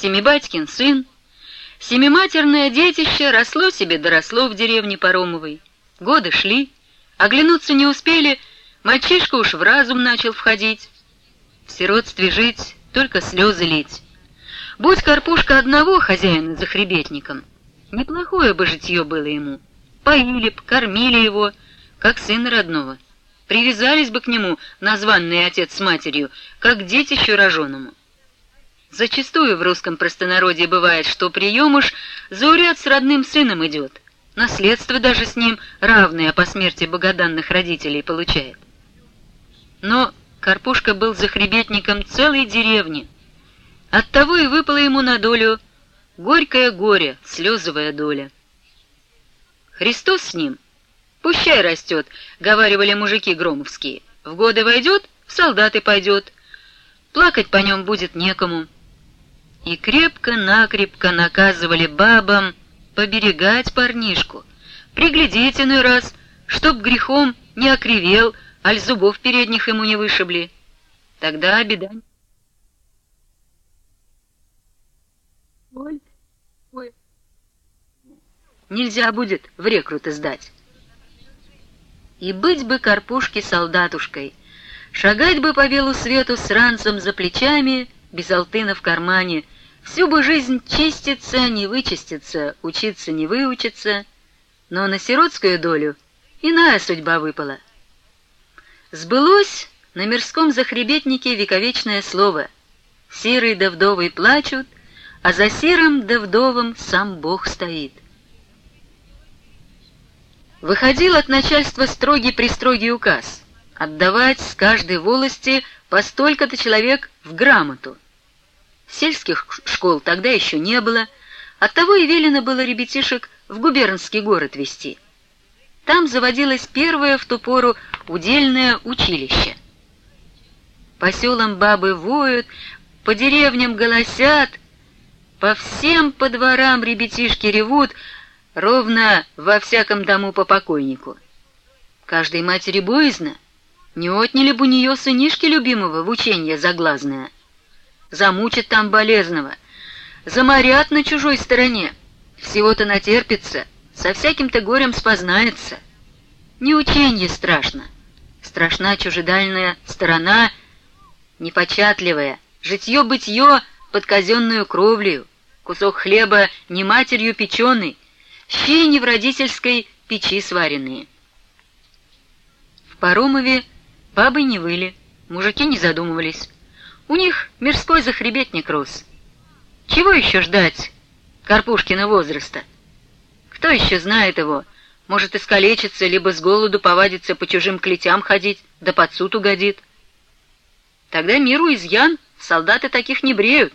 Семибатькин сын. Семиматерное детище росло себе доросло в деревне Паромовой. Годы шли, оглянуться не успели, мальчишка уж в разум начал входить. В сиротстве жить, только слезы лить. Будь Карпушка одного хозяина за хребетником, неплохое бы житье было ему. Поили б, кормили его, как сына родного. Привязались бы к нему названный отец с матерью, как детищу роженому. Зачастую в русском простонародье бывает, что приемуш зауряд с родным сыном идет, наследство даже с ним равное по смерти богоданных родителей получает. Но Карпушка был захребетником целой деревни. Оттого и выпало ему на долю горькое горе, слезовая доля. Христос с ним, пущай растет, говаривали мужики громовские. В годы войдет, в солдаты пойдет. Плакать по нем будет некому и крепко-накрепко наказывали бабам поберегать парнишку, приглядеть иной раз, чтоб грехом не окривел, аль зубов передних ему не вышибли. Тогда беда. Ой, ой. Нельзя будет в рекруты сдать. И быть бы карпушке солдатушкой, шагать бы по белу свету с ранцем за плечами, без алтына в кармане — Всю бы жизнь чиститься, не вычиститься, учиться не выучиться, но на сиротскую долю иная судьба выпала. Сбылось на мирском захребетнике вековечное слово «Сирый да вдовы плачут, а за сирым да вдовом сам Бог стоит». Выходил от начальства строгий-пристрогий указ отдавать с каждой волости по столько-то человек в грамоту, Сельских школ тогда еще не было, оттого и велено было ребятишек в губернский город вести. Там заводилось первое в ту пору удельное училище. По селам бабы воют, по деревням голосят, по всем по дворам ребятишки ревут, ровно во всяком дому по покойнику. Каждой матери боязно, не отняли бы у нее сынишки любимого в учение заглазное замучат там болезного, заморят на чужой стороне, всего-то натерпится, со всяким-то горем спознается. Не ученье страшно, страшна чужедальная сторона, непочатливая, житье-бытье под казенную кровлею, кусок хлеба не матерью печеный, щи не в родительской печи сваренные. В Паромове бабы не выли, мужики не задумывались. У них мирской захребетник рос. Чего еще ждать Карпушкина возраста? Кто еще знает его? Может искалечиться, либо с голоду повадиться по чужим клетям ходить, да под суд угодит. Тогда миру изъян, солдаты таких не бреют.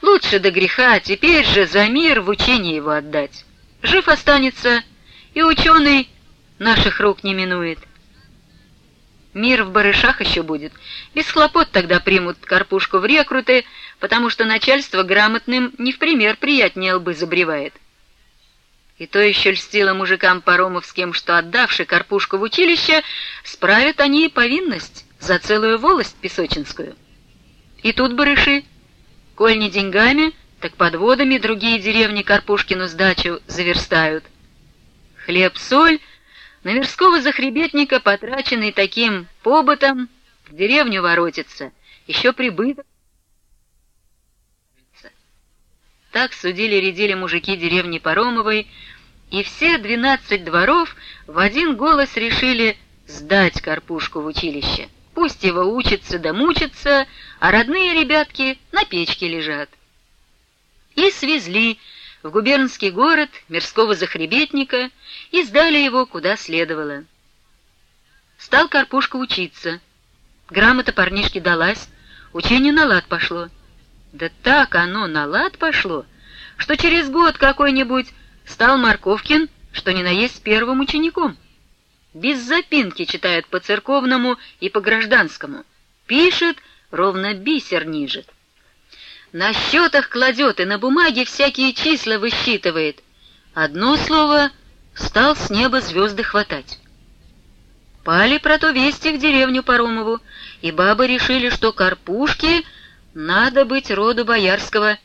Лучше до греха, теперь же за мир в учение его отдать. Жив останется, и ученый наших рук не минует. Мир в барышах еще будет. Без хлопот тогда примут Карпушку в рекруты, потому что начальство грамотным не в пример приятнее лбы забревает. И то еще льстило мужикам паромовским, что, отдавши Карпушку в училище, справят они и повинность за целую волость песочинскую. И тут барыши, коль не деньгами, так подводами другие деревни Карпушкину сдачу заверстают. Хлеб-соль — на мирского захребетника, потраченный таким побытом, в деревню воротится, еще прибыток. Так судили-рядили мужики деревни Паромовой, и все двенадцать дворов в один голос решили сдать Карпушку в училище. Пусть его учится да мучится, а родные ребятки на печке лежат. И свезли в губернский город мирского захребетника и сдали его куда следовало. Стал Карпушка учиться. Грамота парнишке далась, учение на лад пошло. Да так оно на лад пошло, что через год какой-нибудь стал Марковкин, что ни на есть первым учеником. Без запинки читает по церковному и по гражданскому. Пишет, ровно бисер нижет. На счетах кладет и на бумаге всякие числа высчитывает. Одно слово стал с неба звезды хватать. Пали про то вести в деревню Паромову, и бабы решили, что Карпушке надо быть роду боярского